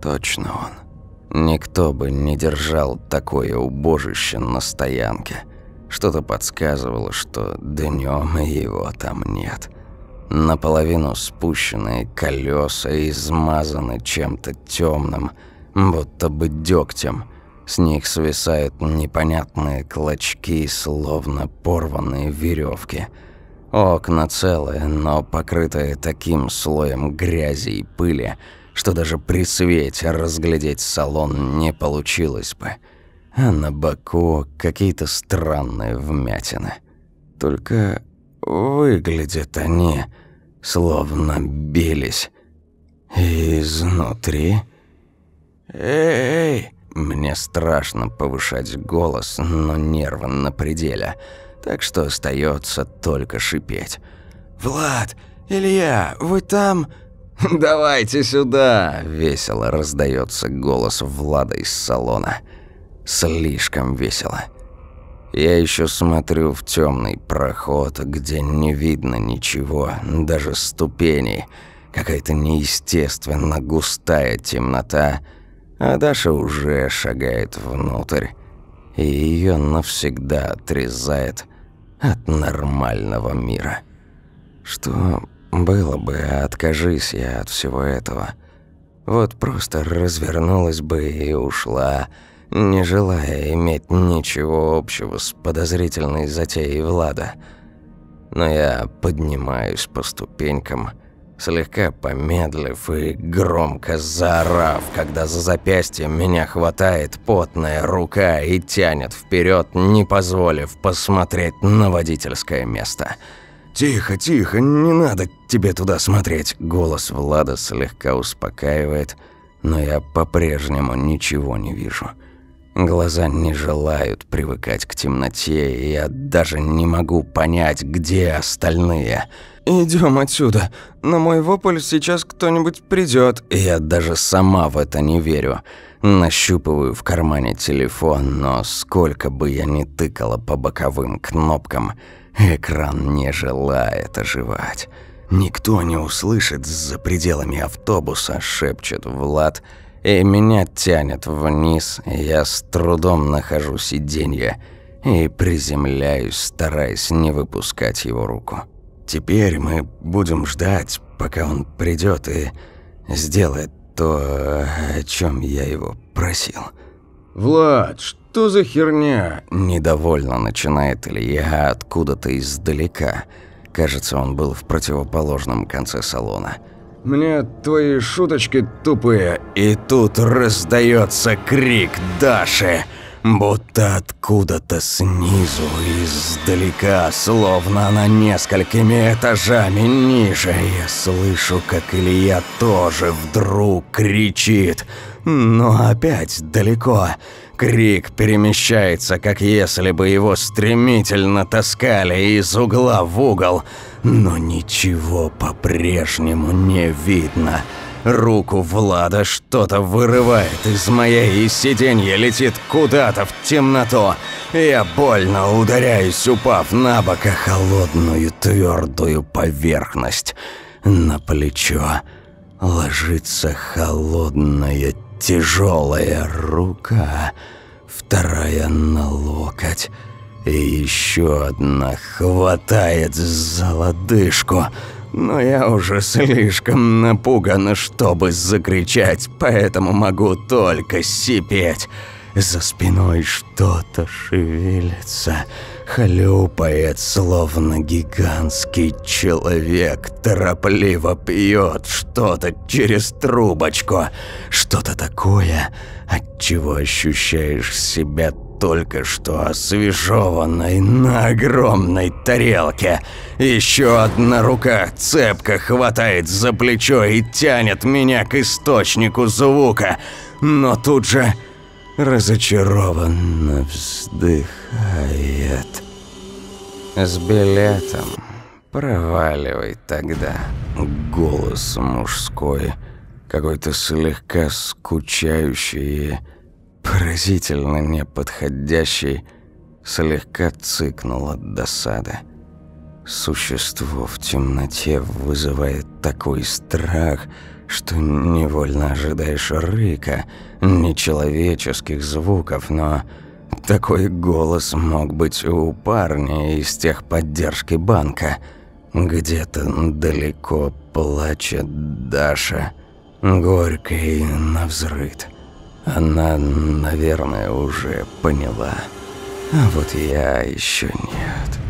Точно он. Никто бы не держал такое убожище на стоянке. Что-то подсказывало, что днем его там нет. Наполовину спущенные колеса измазаны чем-то темным, будто бы дегтем. С них свисают непонятные клочки, словно порванные веревки. Окна целые, но покрытые таким слоем грязи и пыли, что даже при свете разглядеть салон не получилось бы. А на боку какие-то странные вмятины. Только выглядят они, словно бились. изнутри... «Эй!» Мне страшно повышать голос, но нервы на пределе, так что остается только шипеть. «Влад! Илья! Вы там...» «Давайте сюда!» – весело раздается голос Влада из салона. Слишком весело. Я еще смотрю в темный проход, где не видно ничего, даже ступеней. Какая-то неестественно густая темнота, а Даша уже шагает внутрь, и ее навсегда отрезает от нормального мира. Что было бы, откажись я от всего этого. Вот просто развернулась бы и ушла, не желая иметь ничего общего с подозрительной затеей Влада. Но я поднимаюсь по ступенькам, слегка помедлив и громко заорав, когда за запястьем меня хватает потная рука и тянет вперед, не позволив посмотреть на водительское место. «Тихо, тихо, не надо тебе туда смотреть!» Голос Влада слегка успокаивает, но я по-прежнему ничего не вижу. Глаза не желают привыкать к темноте, и я даже не могу понять, где остальные – Идем отсюда. На мой вопль сейчас кто-нибудь придет. Я даже сама в это не верю. Нащупываю в кармане телефон, но сколько бы я ни тыкала по боковым кнопкам, экран не желает оживать. «Никто не услышит за пределами автобуса», – шепчет Влад, и меня тянет вниз, я с трудом нахожу сиденье и приземляюсь, стараясь не выпускать его руку. Теперь мы будем ждать, пока он придет и сделает то, о чем я его просил. «Влад, что за херня?» Недовольно начинает Илья откуда-то издалека. Кажется, он был в противоположном конце салона. «Мне твои шуточки тупые». И тут раздается крик Даши – Будто откуда-то снизу, издалека, словно на несколькими этажами ниже, я слышу, как Илья тоже вдруг кричит. Но опять далеко. Крик перемещается, как если бы его стремительно таскали из угла в угол. Но ничего по-прежнему не видно. Руку Влада что-то вырывает из моей, и сиденье летит куда-то в темноту. Я больно ударяюсь, упав на бок о холодную твердую поверхность. На плечо ложится холодная тяжелая рука, вторая на локоть, и еще одна хватает за лодыжку – но я уже слишком напуган, чтобы закричать, поэтому могу только сипеть. За спиной что-то шевелится, хлюпает, словно гигантский человек, торопливо пьет что-то через трубочку. Что-то такое, от чего ощущаешь себя только что освежеванной на огромной тарелке. Еще одна рука цепко хватает за плечо и тянет меня к источнику звука, но тут же разочарованно вздыхает. С билетом проваливай тогда. Голос мужской, какой-то слегка скучающий поразительно неподходящий, слегка цыкнул от досады. Существо в темноте вызывает такой страх, что невольно ожидаешь рыка, нечеловеческих звуков, но такой голос мог быть у парня из техподдержки банка. Где-то далеко плачет Даша, горько и навзрыд. Она, наверное, уже поняла. А вот я еще нет.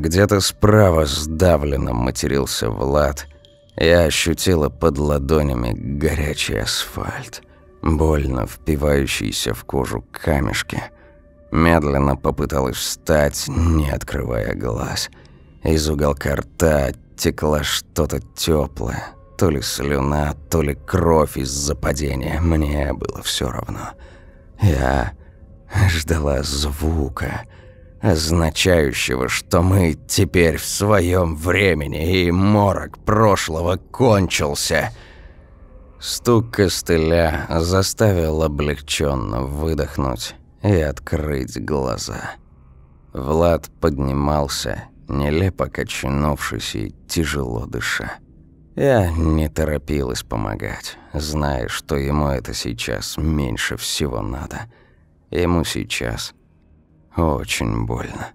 Где-то справа сдавленно матерился Влад. Я ощутила под ладонями горячий асфальт, больно впивающийся в кожу камешки – Медленно попыталась встать, не открывая глаз. Из уголка рта текла что-то теплое, то ли слюна, то ли кровь из-за падения. Мне было все равно. Я ждала звука, означающего, что мы теперь в своем времени, и морок прошлого кончился. Стук костыля заставил облегченно выдохнуть и открыть глаза. Влад поднимался, нелепо качнувшись и тяжело дыша. Я не торопилась помогать, зная, что ему это сейчас меньше всего надо. Ему сейчас очень больно.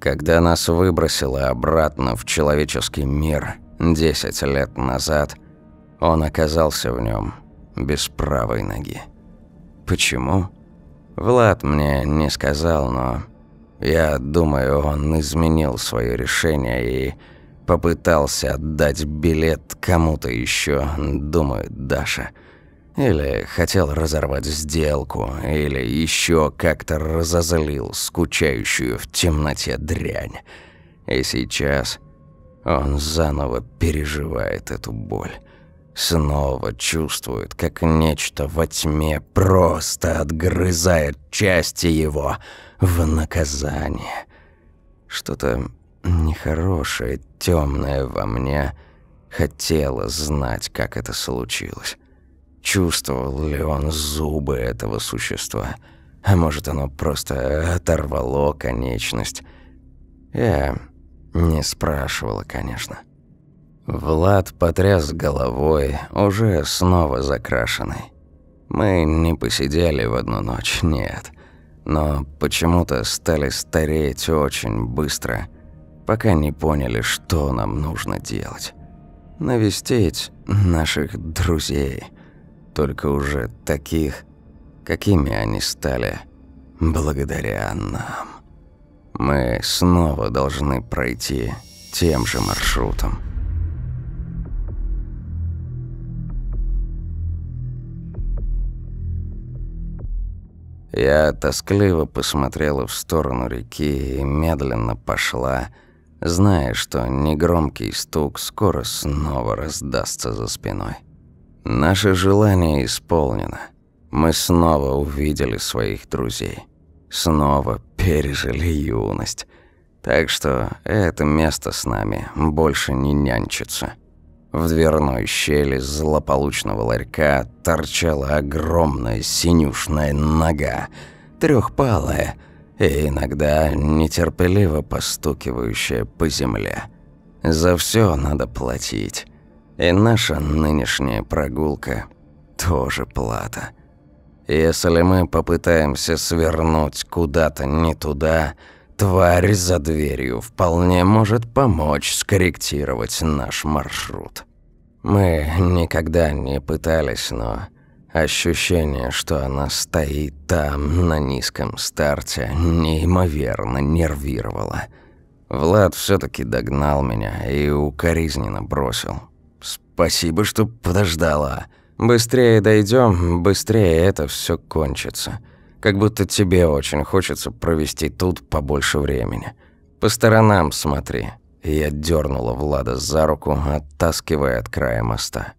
Когда нас выбросило обратно в человеческий мир 10 лет назад, он оказался в нем без правой ноги. Почему? Влад мне не сказал, но я думаю, он изменил свое решение и попытался отдать билет кому-то еще, думает Даша. Или хотел разорвать сделку, или еще как-то разозлил скучающую в темноте дрянь. И сейчас он заново переживает эту боль. Снова чувствует, как нечто во тьме просто отгрызает части его в наказание. Что-то нехорошее, темное во мне хотело знать, как это случилось. Чувствовал ли он зубы этого существа? А может, оно просто оторвало конечность? Я не спрашивала, конечно. Влад потряс головой, уже снова закрашенный. Мы не посидели в одну ночь, нет. Но почему-то стали стареть очень быстро, пока не поняли, что нам нужно делать. Навестить наших друзей – только уже таких, какими они стали благодаря нам. Мы снова должны пройти тем же маршрутом. Я тоскливо посмотрела в сторону реки и медленно пошла, зная, что негромкий стук скоро снова раздастся за спиной. Наше желание исполнено. Мы снова увидели своих друзей. Снова пережили юность. Так что это место с нами больше не нянчится. В дверной щели злополучного ларька торчала огромная синюшная нога, трехпалая и иногда нетерпеливо постукивающая по земле. За все надо платить. И наша нынешняя прогулка тоже плата. Если мы попытаемся свернуть куда-то не туда, тварь за дверью вполне может помочь скорректировать наш маршрут. Мы никогда не пытались, но ощущение, что она стоит там на низком старте, неимоверно нервировало. Влад все таки догнал меня и укоризненно бросил. Спасибо, что подождала. Быстрее дойдем, быстрее это все кончится. Как будто тебе очень хочется провести тут побольше времени. По сторонам смотри. Я дернула Влада за руку, оттаскивая от края моста.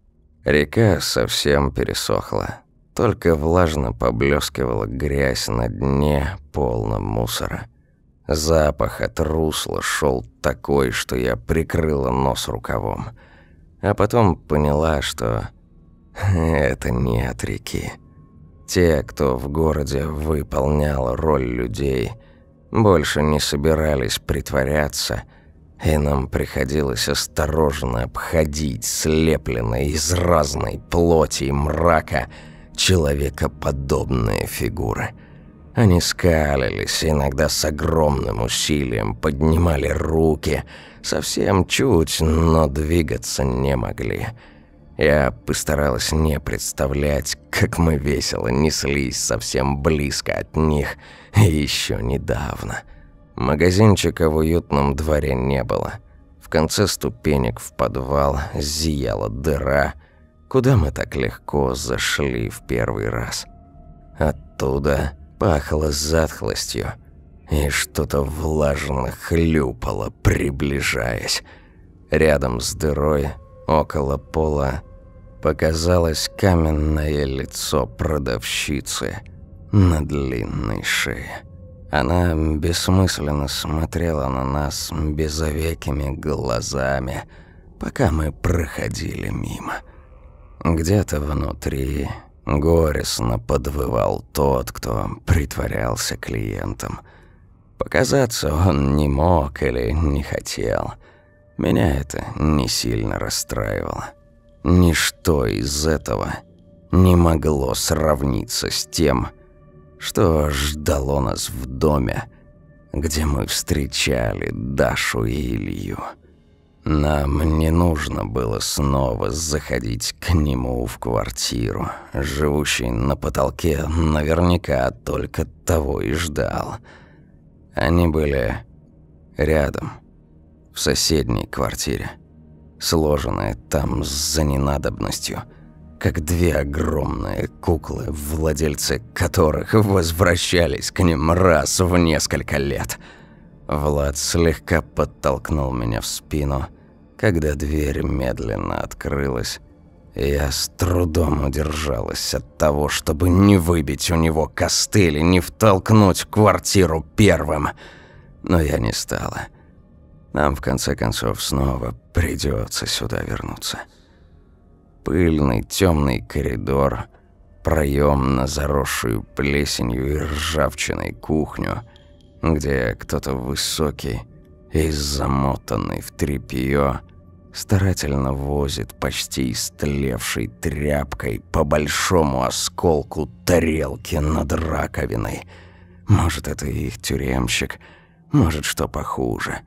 Река совсем пересохла. Только влажно поблескивала грязь на дне, полном мусора. Запах от русла шел такой, что я прикрыла нос рукавом а потом поняла, что это не от реки. Те, кто в городе выполнял роль людей, больше не собирались притворяться, и нам приходилось осторожно обходить слепленные из разной плоти и мрака человекоподобные фигуры. Они скалились, иногда с огромным усилием поднимали руки – Совсем чуть, но двигаться не могли. Я постаралась не представлять, как мы весело неслись совсем близко от них еще недавно. Магазинчика в уютном дворе не было. В конце ступенек в подвал зияла дыра, куда мы так легко зашли в первый раз. Оттуда пахло затхлостью – и что-то влажно хлюпало, приближаясь. Рядом с дырой, около пола, показалось каменное лицо продавщицы на длинной шее. Она бессмысленно смотрела на нас безовекими глазами, пока мы проходили мимо. Где-то внутри горестно подвывал тот, кто притворялся клиентом – Показаться он не мог или не хотел. Меня это не сильно расстраивало. Ничто из этого не могло сравниться с тем, что ждало нас в доме, где мы встречали Дашу и Илью. Нам не нужно было снова заходить к нему в квартиру. Живущий на потолке наверняка только того и ждал. Они были рядом, в соседней квартире, сложенные там за ненадобностью, как две огромные куклы, владельцы которых возвращались к ним раз в несколько лет – Влад слегка подтолкнул меня в спину, когда дверь медленно открылась. Я с трудом удержалась от того, чтобы не выбить у него костыль и не втолкнуть квартиру первым. Но я не стала. Нам, в конце концов, снова придется сюда вернуться. Пыльный темный коридор, проем на заросшую плесенью и ржавчиной кухню — где кто-то высокий и замотанный в тряпьё старательно возит почти истлевшей тряпкой по большому осколку тарелки над раковиной. Может, это их тюремщик, может, что похуже.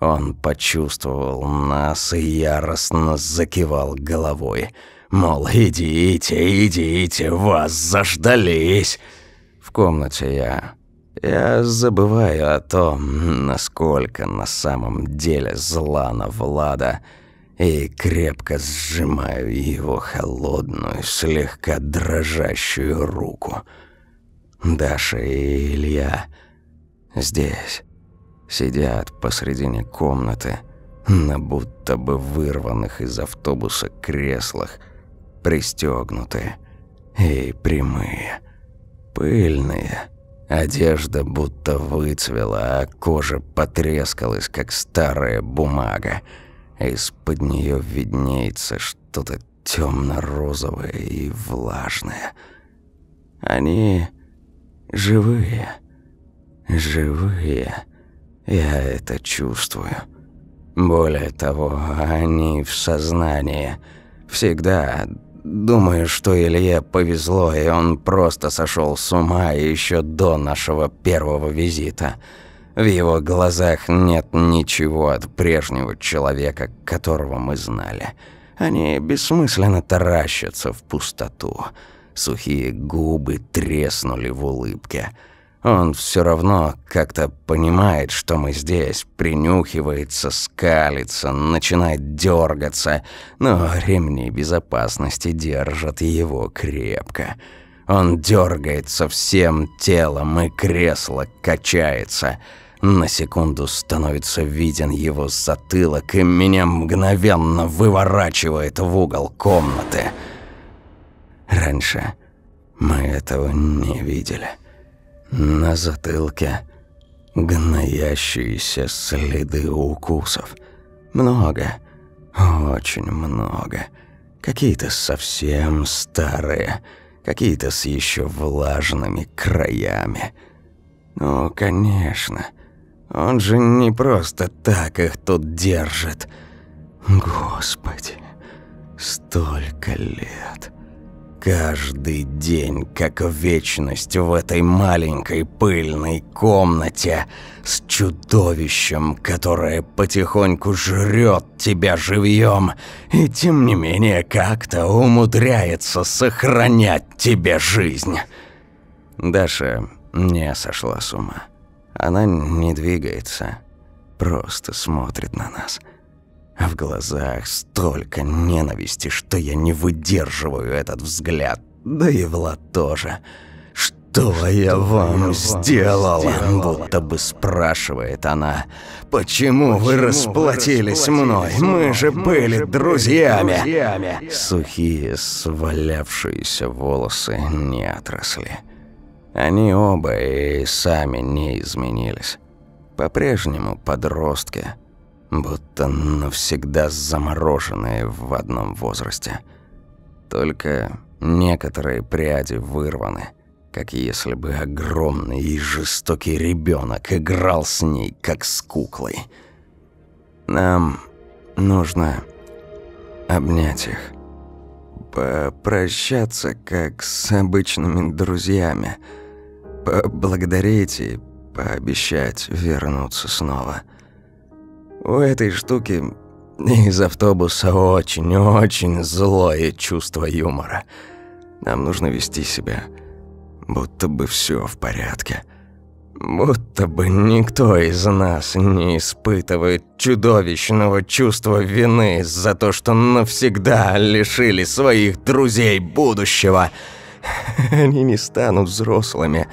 Он почувствовал нас и яростно закивал головой. Мол, идите, идите, вас заждались. В комнате я я забываю о том, насколько на самом деле зла на Влада, и крепко сжимаю его холодную, слегка дрожащую руку. Даша и Илья здесь сидят посредине комнаты, на будто бы вырванных из автобуса креслах, пристегнутые и прямые, пыльные, Одежда будто выцвела, а кожа потрескалась, как старая бумага. Из-под нее виднеется что-то темно-розовое и влажное. Они живые. Живые. Я это чувствую. Более того, они в сознании. Всегда Думаю, что Илье повезло, и он просто сошел с ума еще до нашего первого визита. В его глазах нет ничего от прежнего человека, которого мы знали. Они бессмысленно таращатся в пустоту. Сухие губы треснули в улыбке – он все равно как-то понимает, что мы здесь, принюхивается, скалится, начинает дергаться, но ремни безопасности держат его крепко. Он дергается всем телом, и кресло качается. На секунду становится виден его затылок, и меня мгновенно выворачивает в угол комнаты. Раньше мы этого не видели. На затылке гноящиеся следы укусов. Много, очень много. Какие-то совсем старые, какие-то с еще влажными краями. Ну, конечно, он же не просто так их тут держит. Господи, столько лет. Каждый день, как вечность в этой маленькой пыльной комнате с чудовищем, которое потихоньку жрет тебя живьем, и тем не менее как-то умудряется сохранять тебе жизнь. Даша не сошла с ума. Она не двигается, просто смотрит на нас – а в глазах столько ненависти, что я не выдерживаю этот взгляд. Да и Влад тоже. «Что, что я вам я сделала?» сделала? Будто бы спрашивает она. «Почему вы расплатились мной? Мы же были друзьями!» Сухие, свалявшиеся волосы не отросли. Они оба и сами не изменились. По-прежнему подростки – будто навсегда замороженные в одном возрасте. Только некоторые пряди вырваны, как если бы огромный и жестокий ребенок играл с ней, как с куклой. Нам нужно обнять их, попрощаться, как с обычными друзьями, поблагодарить и пообещать вернуться снова – у этой штуки Из автобуса очень-очень злое чувство юмора. Нам нужно вести себя, будто бы все в порядке. Будто бы никто из нас не испытывает чудовищного чувства вины за то, что навсегда лишили своих друзей будущего. Они не станут взрослыми,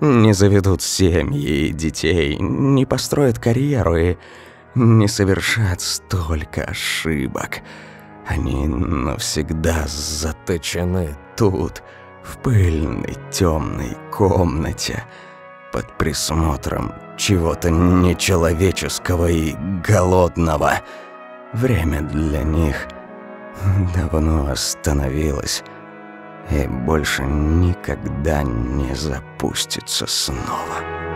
не заведут семьи и детей, не построят карьеру и не совершат столько ошибок. Они навсегда заточены тут, в пыльной темной комнате – под присмотром чего-то нечеловеческого и голодного. Время для них давно остановилось и больше никогда не запустится снова.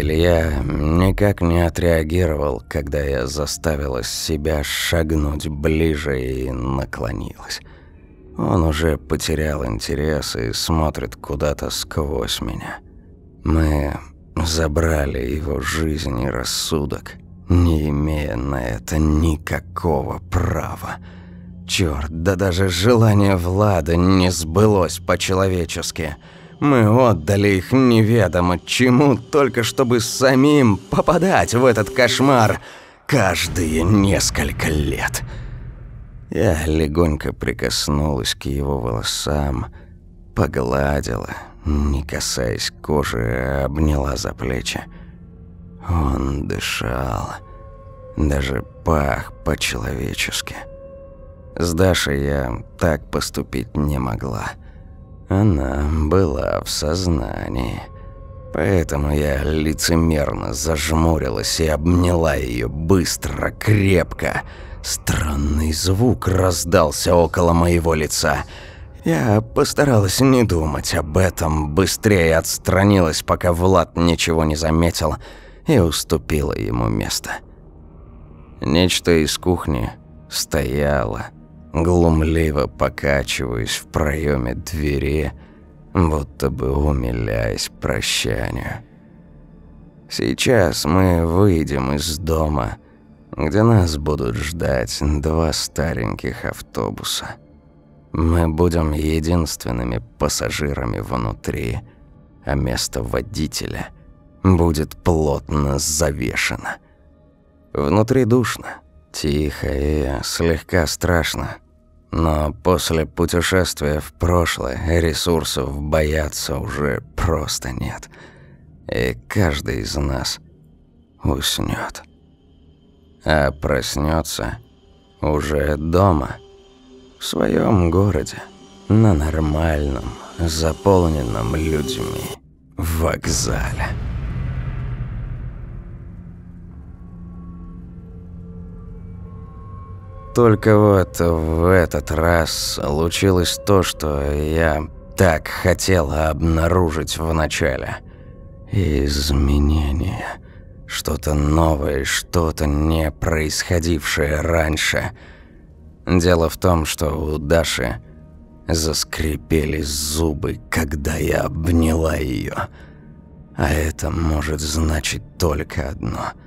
Илья никак не отреагировал, когда я заставила себя шагнуть ближе и наклонилась. Он уже потерял интерес и смотрит куда-то сквозь меня. Мы забрали его жизнь и рассудок, не имея на это никакого права. Чёрт, да даже желание Влада не сбылось по-человечески – мы отдали их неведомо чему, только чтобы самим попадать в этот кошмар каждые несколько лет. Я легонько прикоснулась к его волосам, погладила, не касаясь кожи, а обняла за плечи. Он дышал, даже пах по-человечески. С Дашей я так поступить не могла. Она была в сознании. Поэтому я лицемерно зажмурилась и обняла ее быстро, крепко. Странный звук раздался около моего лица. Я постаралась не думать об этом, быстрее отстранилась, пока Влад ничего не заметил, и уступила ему место. Нечто из кухни стояло, глумливо покачиваюсь в проеме двери, будто бы умиляясь прощанию. Сейчас мы выйдем из дома, где нас будут ждать два стареньких автобуса. Мы будем единственными пассажирами внутри, а место водителя будет плотно завешено. Внутри душно. Тихо и слегка страшно. Но после путешествия в прошлое ресурсов бояться уже просто нет. И каждый из нас уснет. А проснется уже дома, в своем городе, на нормальном, заполненном людьми вокзале. Только вот в этот раз случилось то, что я так хотела обнаружить в начале. Изменение. Что-то новое, что-то не происходившее раньше. Дело в том, что у Даши заскрипели зубы, когда я обняла ее. А это может значить только одно –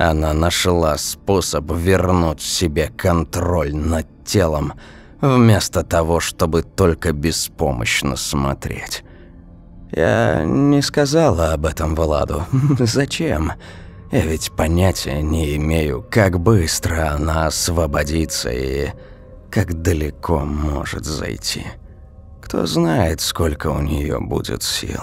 она нашла способ вернуть себе контроль над телом, вместо того, чтобы только беспомощно смотреть. Я не сказала об этом Владу. Зачем? Я ведь понятия не имею, как быстро она освободится и как далеко может зайти. Кто знает, сколько у нее будет сил.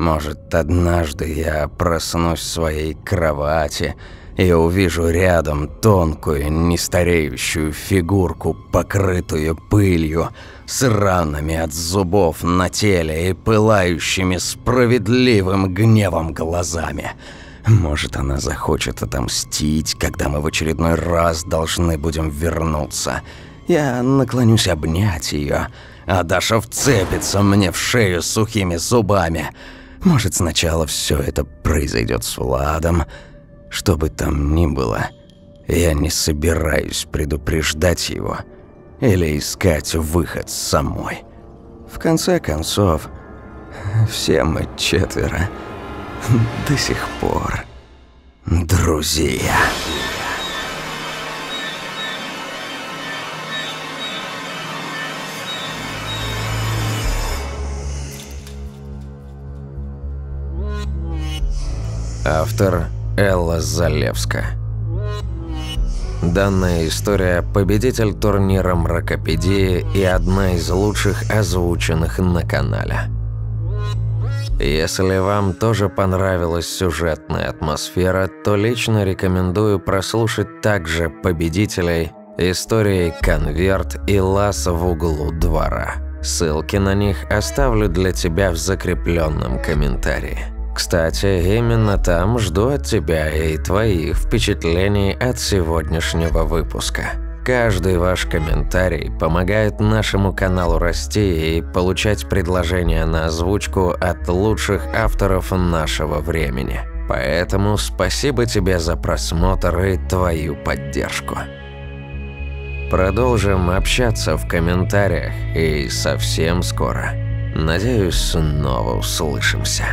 Может, однажды я проснусь в своей кровати и увижу рядом тонкую, нестареющую фигурку, покрытую пылью, с ранами от зубов на теле и пылающими справедливым гневом глазами. Может, она захочет отомстить, когда мы в очередной раз должны будем вернуться. Я наклонюсь обнять ее, а Даша вцепится мне в шею сухими зубами. Может, сначала все это произойдет с Владом, что бы там ни было, я не собираюсь предупреждать его или искать выход самой. В конце концов, все мы четверо до сих пор друзья. Автор Элла Залевска. Данная история – победитель турнира Мракопедии и одна из лучших озвученных на канале. Если вам тоже понравилась сюжетная атмосфера, то лично рекомендую прослушать также «Победителей», истории «Конверт» и «Лас в углу двора». Ссылки на них оставлю для тебя в закрепленном комментарии. Кстати, именно там жду от тебя и твоих впечатлений от сегодняшнего выпуска. Каждый ваш комментарий помогает нашему каналу расти и получать предложения на озвучку от лучших авторов нашего времени. Поэтому спасибо тебе за просмотр и твою поддержку. Продолжим общаться в комментариях и совсем скоро. Надеюсь, снова услышимся.